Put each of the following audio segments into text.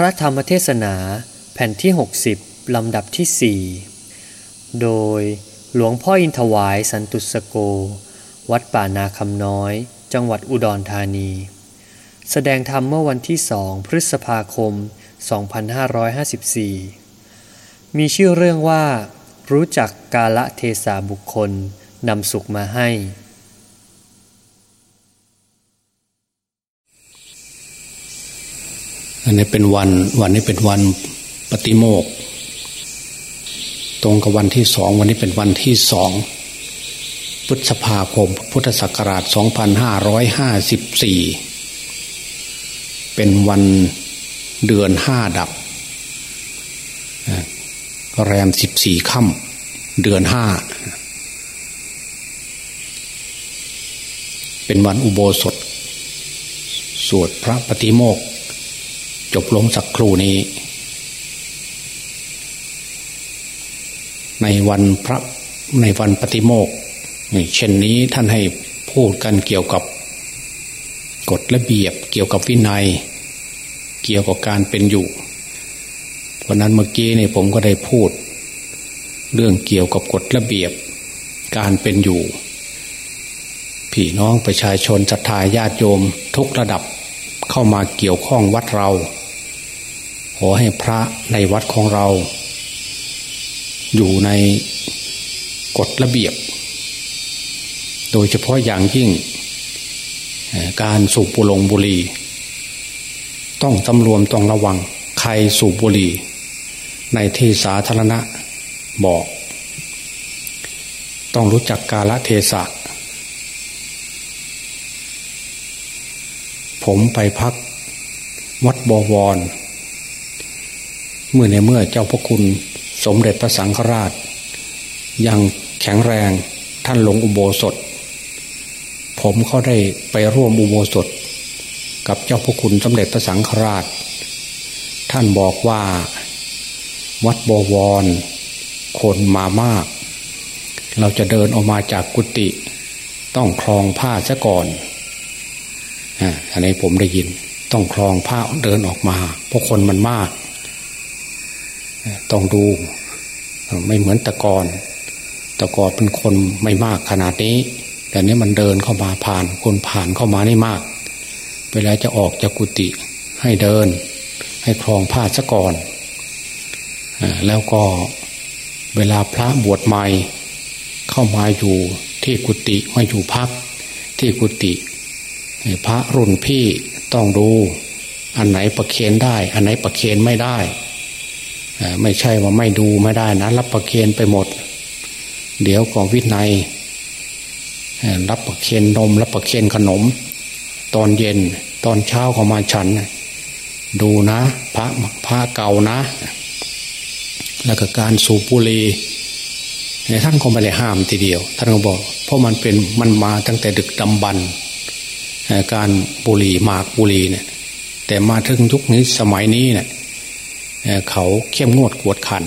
พระธรรมเทศนาแผ่นที่ 60 ลำดับที่ 4 โดยหลวงพ่ออินทวายสันตุสโก วัดป่านาคำน้อย จังหวัดอุดรธานี แสดงธรรมเมื่อวันที่สองพฤษภาคม 2554 มีชื่อเรื่องว่า รู้จักกาละเทศาบุคคลนำสุขมาให้ อันนี้เป็นวันวันนี้เป็นวันปฏิโมกข์ตรงกับวันที่สองวันนี้เป็นวันที่สองพฤษภาคม พุทธศักราช 2554 เป็นวันเดือนห้าดับ แรมสิบสี่ค่ำเดือนห้าเป็นวันอุโบสถ สวดพระปฏิโมกข์ จบลงสักครู่นี้ ในวันพระในวันปฏิโมกข์เช่นนี้ท่านให้พูดกันเกี่ยวกับกฎระเบียบเกี่ยวกับวินัย เกี่ยวกับการเป็นอยู่วันนั้นเมื่อกี้นี่ผมก็ได้พูด เรื่องเกี่ยวกับกฎระเบียบ การเป็นอยู่พี่น้องประชาชนศรัทธาญาติโยมทุกระดับเข้ามาเกี่ยวข้องวัดเรา ขอให้พระในวัดของเรา อยู่ในกฎระเบียบ โดยเฉพาะอย่างยิ่ง การสูบบุหรงบุหรี่ต้องสำรวมต้องระวัง ใครสูบบุหรี่ ในที่สาธารณะบอก ต้องรู้จักกาลเทศะผมไปพักวัดบวร เมื่อในเมื่อเจ้าพระคุณสมเด็จพระสังฆราช ยังแข็งแรงท่านลงอุโบสถ ผมเขาได้ไปร่วมอุโบสถ กับเจ้าพระคุณสมเด็จพระสังฆราช ท่านบอกว่าวัดบวร คนมามาก เราจะเดินออกมาจากกุฏิต้องคลองผ้าซะก่อนอันนี้ผมได้ยิน ต้องคลองผ้าเดินออกมา เพราะคนมันมาก ต้องดู ไม่เหมือนตะกอนตะกอนเป็นคนไม่มากขนาดนี้ แต่นี้มันเดินเข้ามาผ่าน คนผ่านเข้ามานี่มาก เวลาจะออกจากกุฏิให้เดิน ให้คลองผ้าซะก่อนแล้วก็เวลาพระบวชใหม่ เข้ามาอยู่ที่กุฏิมาอยู่พัก ที่กุฏิพระรุ่นพี่ต้องดู อันไหนประเคนได้ อันไหนประเคนไม่ได้ ไม่ใช่ว่าไม่ดูไม่ได้นะ รับประเคนไปหมด เดี๋ยวก่อวินัยรับประเคนนม รับประเคนขนม ตอนเย็นตอนเช้าก็มาฉัน ดูนะ พระพระเก่านะ แล้วก็การสูบบุหรี่ท่านก็ไม่ได้ห้ามทีเดียว ท่านก็บอก เพราะมันเป็นมันมาตั้งแต่ดึกดำบรรการบุหรี่หมากบุหรี่เนี่ย แต่มาถึงยุคนี้สมัยนี้เนี่ย เขาเข้มงวดกวดขัน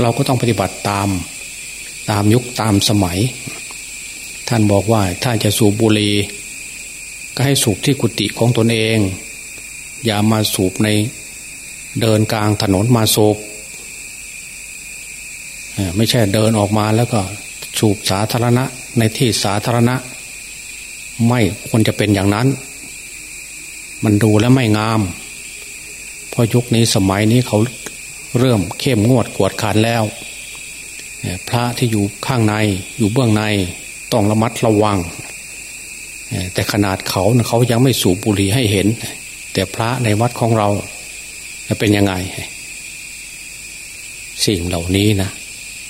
เราก็ต้องปฏิบัติตามตามยุคตามสมัย ท่านบอกว่าถ้าจะสูบบุหรี่ก็ให้สูบที่กุฏิของตนเอง อย่ามาสูบในเดินกลางถนนมาสูบไม่ใช่เดินออกมาแล้วก็สูบสาธารณะในที่สาธารณะ ไม่ควรจะเป็นอย่างนั้น มันดูแล้วไม่งาม ราะยุคนี้สมัยนี้เขาเริ่มเข้มงวดกวดขันแล้วพระที่อยู่ข้างในอยู่เบื้องในต้องระมัดระวัง แต่ขนาดเขาเขายังไม่สูบบุหรี่ให้เห็น แต่พระในวัดของเราเป็นยังไง สิ่งเหล่านี้นะ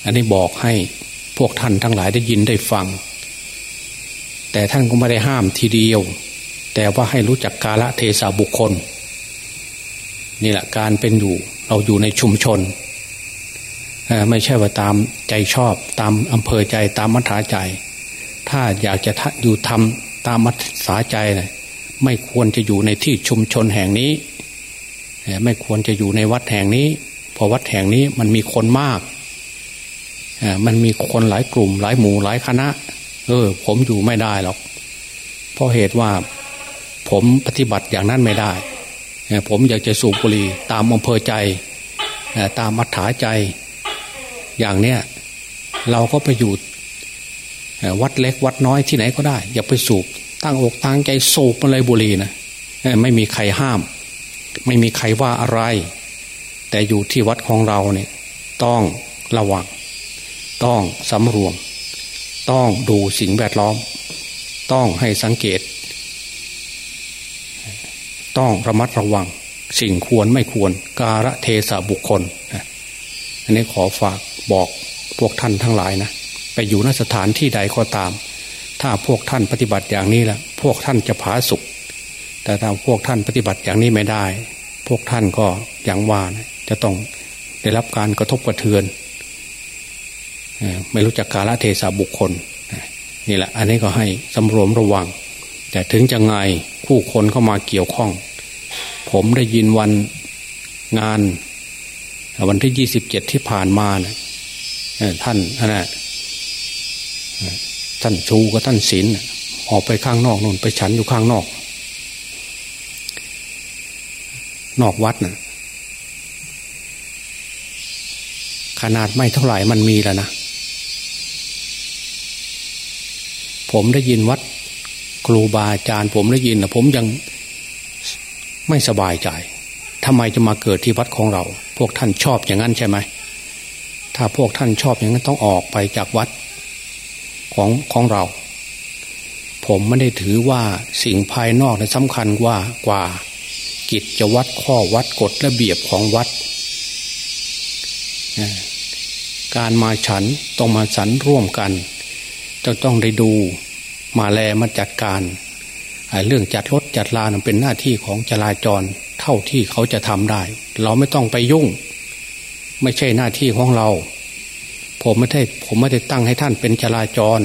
อันนี้บอกให้พวกท่านทั้งหลายได้ยินได้ฟัง แต่ท่านก็ไม่ได้ห้ามทีเดียว แต่ว่าให้รู้จักกาละเทศาบุคคล นี่แหละการเป็นอยู่เราอยู่ในชุมชน ไม่ใช่ว่าตามใจชอบตามอำเภอใจตามมัธยาใจ ถ้าอยากจะอยู่ทำตามมัธยาใจนะไม่ควรจะอยู่ในที่ชุมชนแห่งนี้ ไม่ควรจะอยู่ในวัดแห่งนี้เพราะวัดแห่งนี้มันมีคนมากมันมีคนหลายกลุ่ม หลายหมู่หลายคณะ เออ ผมอยู่ไม่ได้หรอกเพราะเหตุว่าผมปฏิบัติอย่างนั้นไม่ได้ ผมอยากจะสูบบุหรี่ตามอำเภอใจตามมัธยาใจ อย่างเนี้ยเราก็ไปอยู่วัดเล็กวัดน้อยที่ไหนก็ได้ อย่าไปสูบตั้งอกตั้งใจสูบมาเลยบุหรี่นะไม่มีใครห้าม ไม่มีใครว่าอะไร แต่อยู่ที่วัดของเราเนี่ยต้องระวัง ต้องสำรวม ต้องดูสิ่งแวดล้อม ต้องให้สังเกต ต้องระมัดระวัง สิ่งควรไม่ควร การะเทศะบุคคลอันนี้ขอฝากบอกพวกท่านทั้งหลายนะไปอยู่นสถานที่ใดก็ตาม ถ้าพวกท่านปฏิบัติอย่างนี้แหละพวกท่านจะผาสุข แต่ถ้าพวกท่านปฏิบัติอย่างนี้ไม่ได้ พวกท่านก็อย่างว่านะจะต้องได้รับการกระทบกระเทือนไม่รู้จักกาลเทศะบุคคลนี่แหละ อันนี้ก็ให้สำรวมระวัง แต่ถึงจะไง คู่คนเข้ามาเกี่ยวข้อง ผมได้ยินวันงาน วันที่ยี่สิบเจ็ดที่ผ่านมานะท่านนะท่านชูกับท่านศีลออกไปข้างนอกนู่นไปฉันอยู่ข้างนอก นอกวัดนะ่ะขนาดไม่เท่าไหร่มันมีแล้วนะ ผมได้ยินวัด รูบาอาจารย์ผมได้ยินนะผมยังไม่สบายใจทำไมจะมาเกิดที่วัดของเรา พวกท่านชอบอย่างนั้นใช่ไหม ถ้าพวกท่านชอบอย่างนั้นต้องออกไปจากวัดของของเรา ผมไม่ได้ถือว่าสิ่งภายนอกนะสำคัญกว่ากว่ากิจจะวัดข้อวัดกฎระเบียบของวัด การมาฉันต้องมาฉันร่วมกันจะต้องได้ดู มาแลมาจัดการ เรื่องจัดรถจัดลานเป็นหน้าที่ของจราจรเท่าที่เขาจะทำได้ เราไม่ต้องไปยุ่ง ไม่ใช่หน้าที่ของเรา ผมไม่ได้ผมไม่ได้ตั้งให้ท่านเป็นจราจร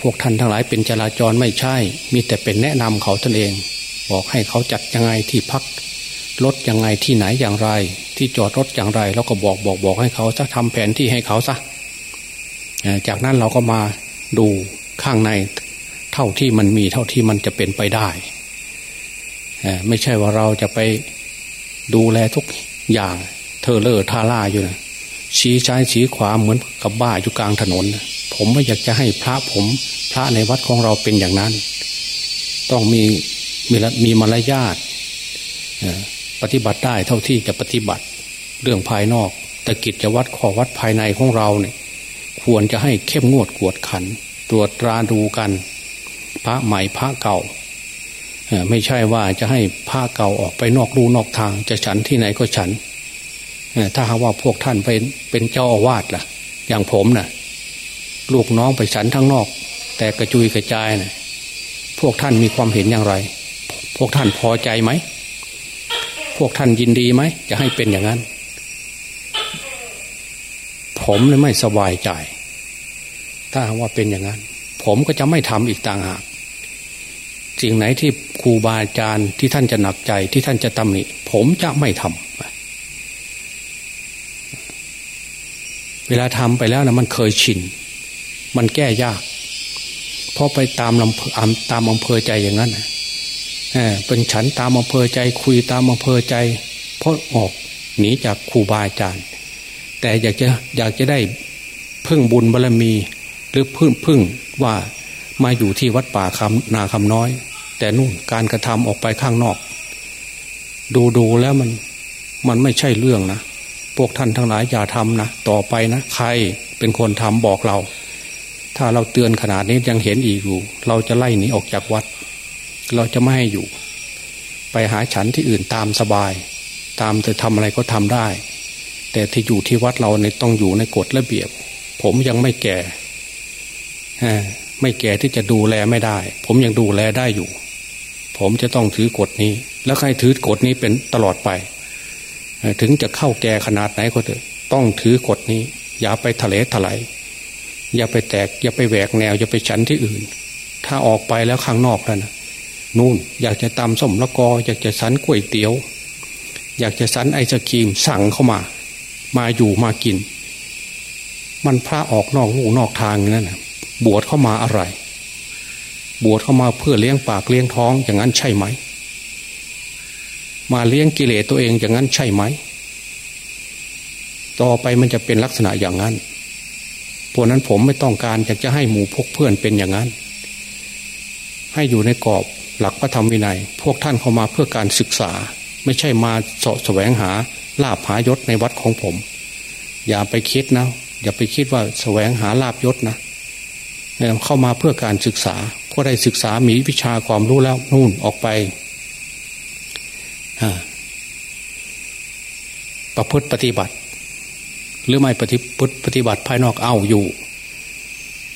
พวกท่านทั้งหลายเป็นจราจรไม่ใช่ มีแต่เป็นแนะนำเขาตนเอง บอกให้เขาจัดยังไงที่พักรถยังไงที่ไหนอย่างไร ที่จอดรถอย่างไร แล้วก็บอกบอกบอกให้เขาจะทำแผนที่ให้เขาซะจากนั้นเราก็มา ดูข้างในเท่าที่มันมีเท่าที่มันจะเป็นไปได้ ไม่ใช่ว่าเราจะไปดูแลทุกอย่าง เธอเลอทาล่าอยู่นะชี้ซ้ายชี้ขวาเหมือนกับบ้าอยู่กลางถนน ผมไม่อยากจะให้พระผม พระในวัดของเราเป็นอย่างนั้น ต้องมีมีมีมารยาทปฏิบัติได้เท่าที่จะปฏิบัติ เรื่องภายนอกแต่กิจวัตรขอวัดภายในของเราเนี่ย ควรจะให้เข้มงวดกวดขัน ตรวจตราดูกัน พระใหม่พระเก่าไม่ใช่ว่าจะให้พระเก่าออกไปนอกรูนอกทาง จะฉันที่ไหนก็ฉันถ้าหากว่าพวกท่านเป็นเป็นเจ้าอาวาสล่ะ อย่างผมนะ่ะ ลูกน้องไปฉันทั้งนอก แต่กระจุยกระจายนะ่ะพวกท่านมีความเห็นอย่างไร พวกท่านพอใจไหม พวกท่านยินดีไหม จะให้เป็นอย่างนั้น ผมเลยไม่สบายใจ ถ้าว่าเป็นอย่างนั้น ผมก็จะไม่ทำอีกต่างหากสิ่งไหนที่ครูบาอาจารย์ที่ท่านจะหนักใจที่ท่านจะตำหนิผมจะไม่ทำเวลาทำไปแล้วนะมันเคยชิน มันแก้ยากเพราะไปตามลำตามอำเภอใจอย่างนั้นเป็นฉันตามอำเภอใจคุยตามอำเภอใจเพราะออกหนีจากครูบาอาจารย์ แต่อยากจะอยากจะได้พึ่งบุญบารรมี หรือพึ่งพึ่งว่ามาอยู่ที่วัดป่าคำนาคำน้อย แต่นู่นการกระทำออกไปข้างนอก ดูดูแล้วมันมันไม่ใช่เรื่องนะ พวกท่านทั้งหลายอย่าทำนะต่อไปนะ ใครเป็นคนทำบอกเรา ถ้าเราเตือนขนาดนี้ยังเห็นอีกอยู่ เราจะไล่หนีออกจากวัด เราจะไม่ให้อยู่ ไปหาฉันที่อื่นตามสบาย ตามจะทำอะไรก็ทำได้ แต่ที่อยู่ที่วัดเราเนี่ยต้องอยู่ในกฎระเบียบ ผมยังไม่แก่ไม่แก่ที่จะดูแลไม่ได้ ผมยังดูแลได้อยู่ ผมจะต้องถือกฎนี้ แล้วใครถือกฎนี้เป็นตลอดไป ถึงจะเข้าแก่ขนาดไหนก็เถอะต้องถือกฎนี้ อย่าไปทะเลถลายอย่าไปแตก อย่าไปแหวกแนว อย่าไปฉันที่อื่น ถ้าออกไปแล้วข้างนอกแล้วนะนู่น อยากจะตำส้มละกอ อยากจะสันก๋วยเตี๋ยว อยากจะสันไอศครีมสั่งเข้ามา มาอยู่มากิน มันพระออกนอกหูนอกทางนั่นนะบวชเข้ามาอะไร บวชเข้ามาเพื่อเลี้ยงปากเลี้ยงท้องอย่างนั้นใช่ไหม มาเลี้ยงกิเลสตัวเองอย่างนั้นใช่ไหม ต่อไปมันจะเป็นลักษณะอย่างนั้นเพราะนั้นผมไม่ต้องการอยากจะให้หมู่พกเพื่อนเป็นอย่างนั้น ให้อยู่ในกรอบหลักพระธรรมวินัย พวกท่านเข้ามาเพื่อการศึกษา ไม่ใช่มาเสาะแสวงหา ลาบหายศในวัดของผม อย่าไปคิดนะ อย่าไปคิดว่าแสวงหาลาบยศนะเข้ามาเพื่อการศึกษาพอได้ศึกษามีวิชาความรู้แล้วนู่นออกไปประพฤติปฏิบัติ หรือไม่ปฏิพฤติปฏิบัติภายนอกเอาอยู่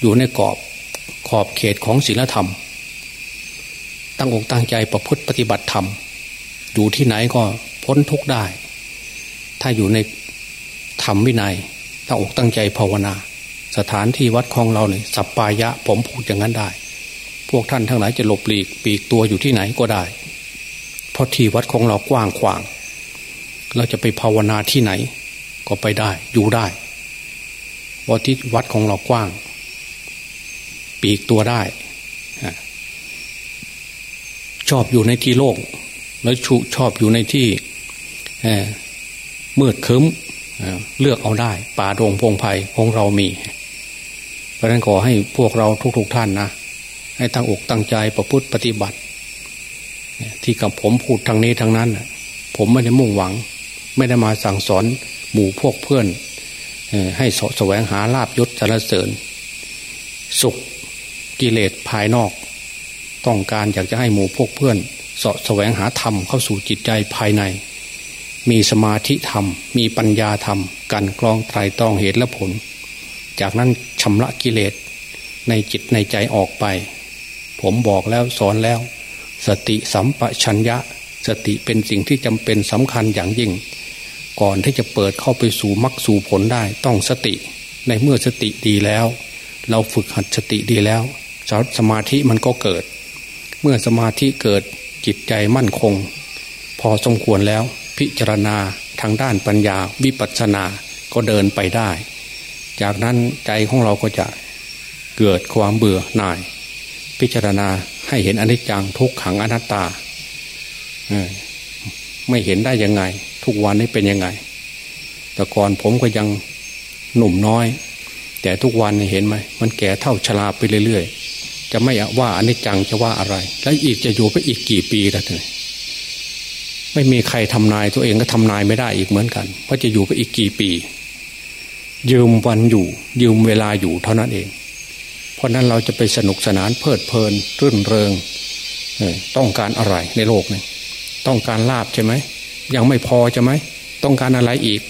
อยู่ในกรอบขอบเขตของศีลธรรม ตั้งอกตั้งใจประพฤติปฏิบัติธรรม อยู่ที่ไหนก็พ้นทุกได้ ถ้าอยู่ในธรรมวินัยตั้งอกตั้งใจภาวนา สถานที่วัดของเราเนี่ยสัปปายะ ผมพูดอย่างนั้นได้ พวกท่านทั้งหลายจะหลบหลีกปีกตัวอยู่ที่ไหนก็ได้ เพราะที่วัดของเรากว้างขวาง เราจะไปภาวนาที่ไหน ก็ไปได้ อยู่ได้เพราะที่วัดของเรากว้าง ปีกตัวได้ ชอบอยู่ในที่โล่งแล้วชอบอยู่ในที่ มืดคึ้มเลือกเอาได้ ป่าโรงพงไพ่ของเรามี เพราะนั้นขอให้พวกเราทุกๆทท่านนะให้ตั้งอกตั้งใจประพฤติปฏิบัติ ที่กับผมพูดทางนี้ทางนั้น ผมไม่ได้มุ่งหวัง ไม่ได้มาสั่งสอนหมู่พวกเพื่อน ให้สแสวงหาลาบยศสารเสริญ สุขกิเลสภายนอก ต้องการอยากจะให้หมู่พวกเพื่อนสแสวงหาธรรมเข้าสู่จิตใจภายใน มีสมาธิธรรม มีปัญญาธรรม กันกรองไตรตรองเหตุและผล จากนั้นชำระกิเลสในจิตในใจออกไป ผมบอกแล้วสอนแล้ว สติสัมปชัญญะ สติเป็นสิ่งที่จำเป็นสำคัญอย่างยิ่ง ก่อนที่จะเปิดเข้าไปสู่มรรคสู่ผลได้ต้องสติ ในเมื่อสติดีแล้ว เราฝึกหัดสติดีแล้วสมาธิมันก็เกิด เมื่อสมาธิเกิดจิตใจมั่นคง พอสมควรแล้ว พิจารณาทางด้านปัญญาวิปัสสนาก็เดินไปได้ จากนั้นใจของเราก็จะเกิดความเบื่อหน่าย พิจารณาให้เห็นอนิจจังทุกขังอนัตตาไม่เห็นได้ยังไง ทุกวันนี้เป็นยังไง แต่ก่อนผมก็ยังหนุ่มน้อย แต่ทุกวันเห็นไหมมันแก่เท่าชราไปเรื่อยๆจะไม่ว่าอนิจจังจะว่าอะไร แล้วอีกจะอยู่ไปอีกกี่ปีล่ะเธอ ไม่มีใครทำนายตัวเองก็ทำนายไม่ได้อีกเหมือนกันว่าจะอยู่ไปอีกกี่ปี ยืมวันอยู่ ยืมเวลาอยู่เท่านั้นเอง เพราะนั้นเราจะไปสนุกสนานเพลิดเพลินรื่นเริงต้องการอะไรในโลกนี้ต้องการลาบใช่ไหมยังไม่พอใช่ไหมต้องการอะไรอีก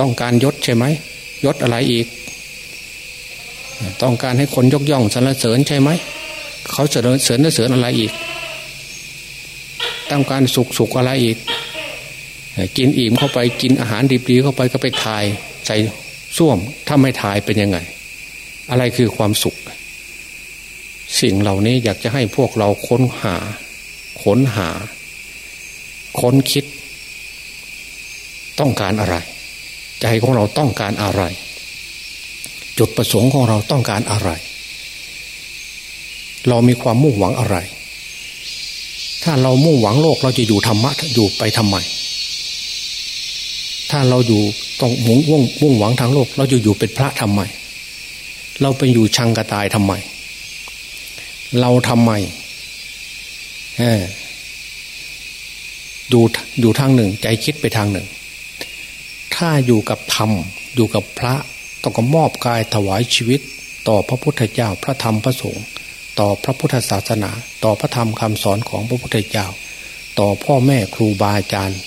ต้องการยศใช่ไหมยศอะไรอีก ต้องการให้คนยกย่องสรรเสริญใช่ไหมเขาเสริญเสริญเสริญอะไรอีก ต้องการสุขสุขอะไรอีก กินอิ่มเข้าไปกินอาหารดีๆเข้าไปก็ไปถ่ายใส่ส้วมถ้าไม่ถ่ายเป็นยังไง อะไรคือความสุข สิ่งเหล่านี้อยากจะให้พวกเราค้นหา ค้นหา ค้นคิด ต้องการอะไร ใจของเราต้องการอะไร จุดประสงค์ของเราต้องการอะไร เรามีความมุ่งหวังอะไร ถ้าเรามุ่งหวังโลกเราจะอยู่ธรรมะอยู่ไปทำไม ถ้าเราอยู่ต้องมุ่งมุ่งมุ่งหวังทางโลก เราจะอยู่เป็นพระทำไม เราไปอยู่ชังกระตายทำไม เราทำไมเออดูอยู่ทางหนึ่ง ใจคิดไปทางหนึ่ง ถ้าอยู่กับธรรมอยู่กับพระต้องก็มอบกายถวายชีวิต ต่อพระพุทธเจ้าพระธรรมพระสงฆ์ ต่อพระพุทธศาสนา ต่อพระธรรมคำสอนของพระพุทธเจ้า ต่อพ่อแม่ครูบาอาจารย์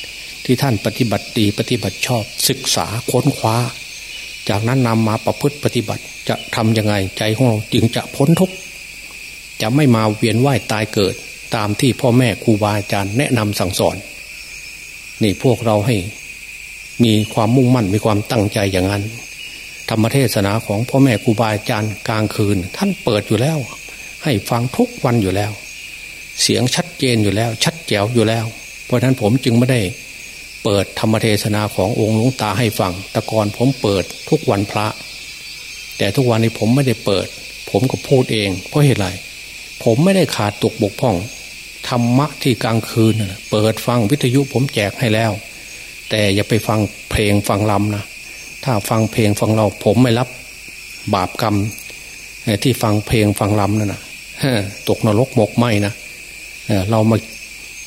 ที่ท่านปฏิบัติดีปฏิบัติชอบศึกษาค้นคว้า จากนั้นนำมาประพฤติปฏิบัติจะทำยังไงใจของเราจึงจะพ้นทุกข์จะไม่มาเวียนว่ายตายเกิด ตามที่พ่อแม่ครูบาอาจารย์แนะนำสั่งสอน นี่พวกเราให้มีความมุ่งมั่นมีความตั้งใจอย่างนั้นธรรมเทศนาของพ่อแม่ครูบาอาจารย์กลางคืน ท่านเปิดอยู่แล้ว ให้ฟังทุกวันอยู่แล้ว เสียงชัดเจนอยู่แล้ว ชัดแจ๋วอยู่แล้ว เพราะฉะนั้นผมจึงไม่ได้เปิดธรรมเทศนาขององค์หลวงตาให้ฟังแต่ก่อนผมเปิดทุกวันพระ แต่ทุกวันนี้ผมไม่ได้เปิด ผมก็พูดเอง เพราะเหตุไรผมไม่ได้ขาดตกบกพร่องธรรมะที่กลางคืนเปิดฟังวิทยุผมแจกให้แล้ว แต่อย่าไปฟังเพลงฟังลำนะถ้าฟังเพลงฟังเราผมไม่รับบาปกรรมที่ฟังเพลงฟังลำนั่นนะ ตกนรกหมกไหมนะเรามา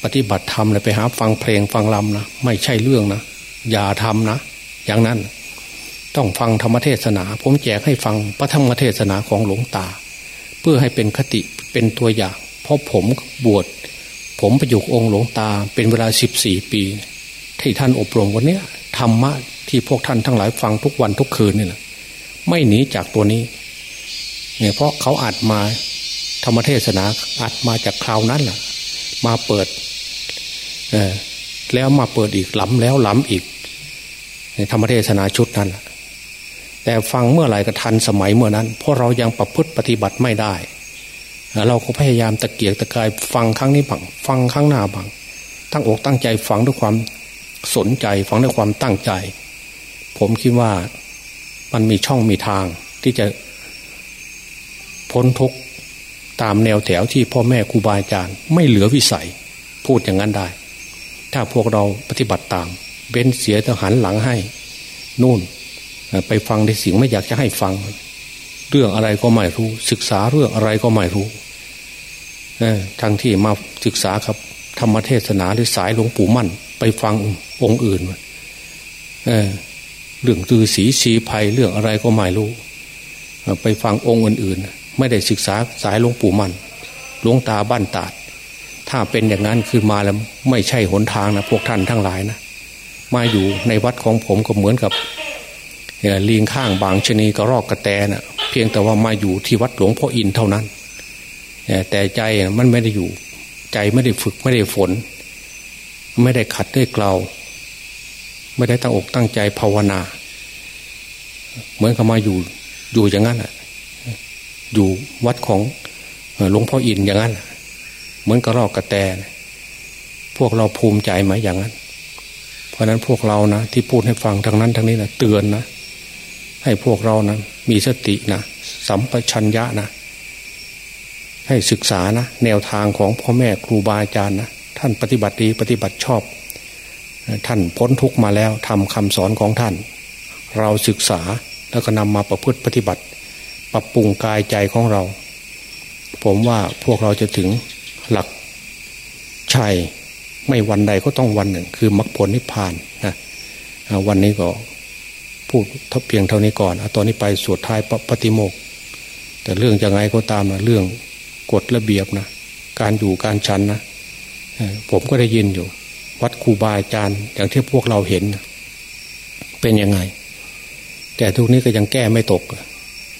ปฏิบัติธรรมเลยไปหาฟังเพลงฟังลำนะไม่ใช่เรื่องนะอย่าทำนะ อย่างนั้นต้องฟังธรรมเทศนา ผมแจกให้ฟังพระธรรมเทศนาของหลวงตา เพื่อให้เป็นคติเป็นตัวอย่าง เพราะผมบวชผมประยุกองค์หลวงตาเป็นเวลาสิบสี่ปี ที่ท่านอบรมวันนี้ธรรมะที่พวกท่านทั้งหลายฟังทุกวันทุกคืนนี่แหละไม่หนีจากตัวนี้เนี่ยเพราะเขาอัดมา ธรรมเทศนาอัดมาจากคราวนั้นแหละมาเปิดเออแล้วมาเปิดอีกหล้ำแล้วหล้ำอีกในธรรมเทศนาชุดนั้นแหละแต่ฟังเมื่อไหร่ก็ทันสมัยเมื่อนั้น เพราะเรายังประพฤติปฏิบัติไม่ได้ เราก็พยายามตะเกียกตะกายฟังครั้งนี้บังฟังครั้งหน้าบังตั้งอกตั้งใจฟังด้วยความสนใจฟังด้วยความตั้งใจ ผมคิดว่ามันมีช่องมีทางที่จะพ้นทุก ตามแนวแถวที่พ่อแม่ครูบาอาจารย์ ไม่เหลือวิสัย พูดอย่างนั้นได้ ถ้าพวกเราปฏิบัติตามเบ้นเสียทหารหลังให้ นู่น ไปฟังในสิ่งไม่อยากจะให้ฟัง เรื่องอะไรก็ไม่รู้ ศึกษาเรื่องอะไรก็ไม่รู้ทั้งที่มาศึกษาครับ ธรรมเทศนาหรือสายหลวงปู่มั่น ไปฟังองค์อื่นเเรื่องตือสีชีภัยเรื่องอะไรก็ไม่รู้ ไปฟังองค์อื่นๆ ไม่ได้ศึกษาสายหลวงปู่มั่นหลวงตาบ้านตาด ถ้าเป็นอย่างนั้นคือมาแล้วไม่ใช่หนทางนะพวกท่านทั้งหลายนะมาอยู่ในวัดของผมก็เหมือนกับเลียงข้างบางชนีกระรอกกระแตนะ่ะ เพียงแต่ว่ามาอยู่ที่วัดหลวงพ่ออินเท่านั้นแต่ใจมันไม่ได้อยู่ ใจไม่ได้ฝึกไม่ได้ฝน ไม่ได้ขัดด้วยเกลาไม่ได้ตั้งอกตั้งใจภาวนา เหมือนกับมาอยู่อยู่อย่างนั้นอะ อยู่วัดของหลวงพ่ออินอย่างนั้นเหมือนกระรอกกระแต พวกเราภูมิใจไหมอย่างนั้น เพราะนั้นพวกเรานะที่พูดให้ฟังทางนั้นทางนี้นะเตือนนะให้พวกเรานะมีสตินะสัมปชัญญะนะ ให้ศึกษานะแนวทางของพ่อแม่ครูบาอาจารย์นะท่านปฏิบัติดีปฏิบัติชอบ ท่านพ้นทุกมาแล้วทำคำสอนของท่าน เราศึกษาแล้วก็นำมาประพฤติปฏิบัติ ปรับปรุงกายใจของเรา ผมว่าพวกเราจะถึงหลักชัยไม่วันใดก็ต้องวันหนึ่ง คือมรรคผลนิพพานนะวันนี้ก็พูดทบเพียงเท่านี้ก่อนอตอนนี้ไปสวดท้ายปฏิโมก แต่เรื่องยังไงก็ตามนะเรื่องกฎระเบียบนะการอยู่การชันนะผมก็ได้ยินอยู่ วัดครูบาอาจารย์อย่างที่พวกเราเห็น เป็นยังไง แต่ทุกนี้ก็ยังแก้ไม่ตก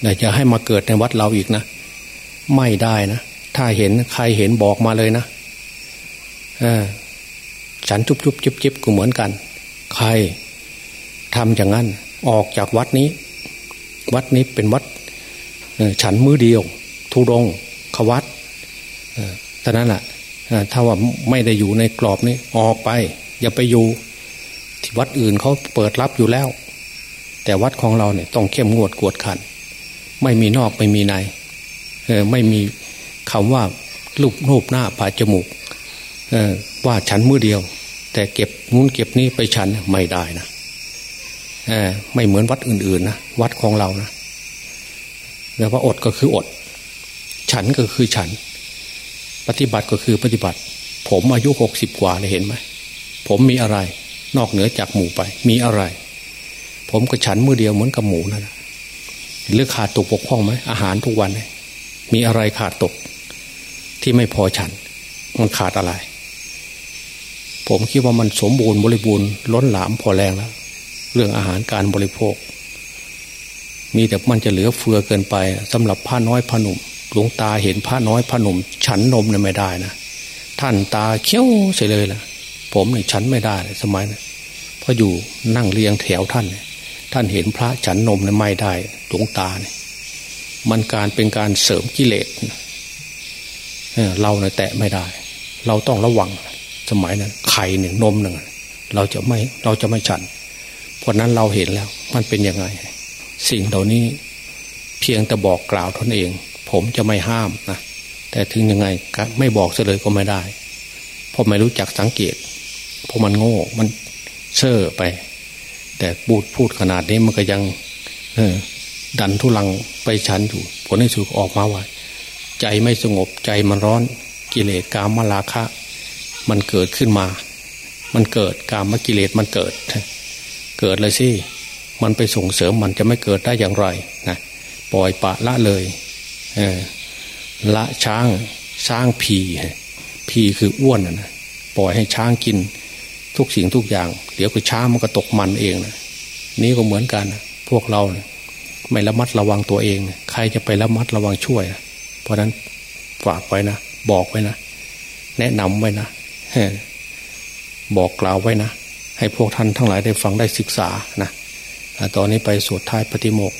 แต่จะให้มาเกิดในวัดเราอีกนะ ไม่ได้นะ ถ้าเห็นใครเห็นบอกมาเลยนะฉันจุบจุบจิบจิบก็เหมือนกัน ใครทำอย่างนั้น ออกจากวัดนี้ วัดนี้เป็นวัดฉันมือเดียว ทุรงขวัดต่นั้นแหละถ้าว่าไม่ได้อยู่ในกรอบนี้ ออกไป อย่าไปอยู่ ที่วัดอื่นเขาเปิดรับอยู่แล้ว แต่วัดของเราเนี่ยต้องเข้มงวดกวดขัน ไม่มีนอกไม่มีในไม่มีคำว่ารูปรูปหน้าผาจมูกว่าฉันมือเดียว แต่เก็บงู้นเก็บนี้ไปฉันไม่ได้นะไม่เหมือนวัดอื่นๆนะวัดของเรานะแล้วว่าอดก็คืออด ฉันก็คือฉัน ปฏิบัติก็คือปฏิบัติ ผมอายุหกสิบกว่าเลยเห็นไหมผมมีอะไร นอกเหนือจากหมูไป มีอะไร ผมก็ฉันมือเดียวเหมือนกับหมูนั่นนะ หรือขาดตกปกพ้องไหมอาหารทุกวัน มีอะไรขาดตกที่ไม่พอฉัน มันขาดอะไร ผมคิดว่ามันสมบูรณ์บริบูรณ์ล้นหลามพอแรงแล้ว เรื่องอาหารการบริโภค มีแต่มันจะเหลือเฟือเกินไปสำหรับผ้าน้อยผ้าหนุ่มหลวงตาเห็นผ้าน้อยผ้าหนุ่ม ฉันนมเนี่ยไม่ได้นะท่านตาเขี้ยวเสียเลยล่ะ ผมเนี่ยฉันไม่ได้สมัยนะพออยู่นั่งเรียงแถวท่าน ท่านเห็นพระฉันนมเนี่ยไม่ได้หลวงตาเนี่ยมันการเป็นการเสริมกิเลสเราเนี่ยแตะไม่ได้ เราต้องระวัง สมัยนั้นไข่หนึ่งนมหนึ่งเราจะไม่เราจะไม่ฉัน เพราะนั้นเราเห็นแล้ว มันเป็นยังไง สิ่งเหล่านี้เพียงแต่บอกกล่าวทนเอง ผมจะไม่ห้ามนะแต่ถึงยังไงไม่บอกเลยก็ไม่ได้เพราะไม่รู้จักสังเกตเพราะมันโง่ มันเชื่อไป แต่พูดพูดขนาดนี้มันก็ยังเอดันทุลังไปชันอยู่ ผลในสุดออกมาว่า ใจไม่สงบใจมันร้อนกิเลสกามลาคะ มันเกิดขึ้นมา มันเกิดกามกิเลสมันเกิด เกิดเลยสิมันไปส่งเสริมมันจะไม่เกิดได้อย่างไรนะปล่อยปะละเลยเออละช้างช้างผีผีคืออ้วนนะปล่อยให้ช้างกิน ทุกสิ่งทุกอย่าง เดี๋ยวคือช้ามันก็ตกมันเองนะนี่ก็เหมือนกันนะพวกเรานะไม่ระมัดระวังตัวเอง ใครจะไประมัดระวังช่วยนะเพราะนั้นฝากไว้นะบอกไว้นะแนะนำไว้นะบอกกล่าวไว้นะให้พวกท่านทั้งหลายได้ฟังได้ศึกษานะตอนนี้ไปสวดท้ายปฏิโมกข์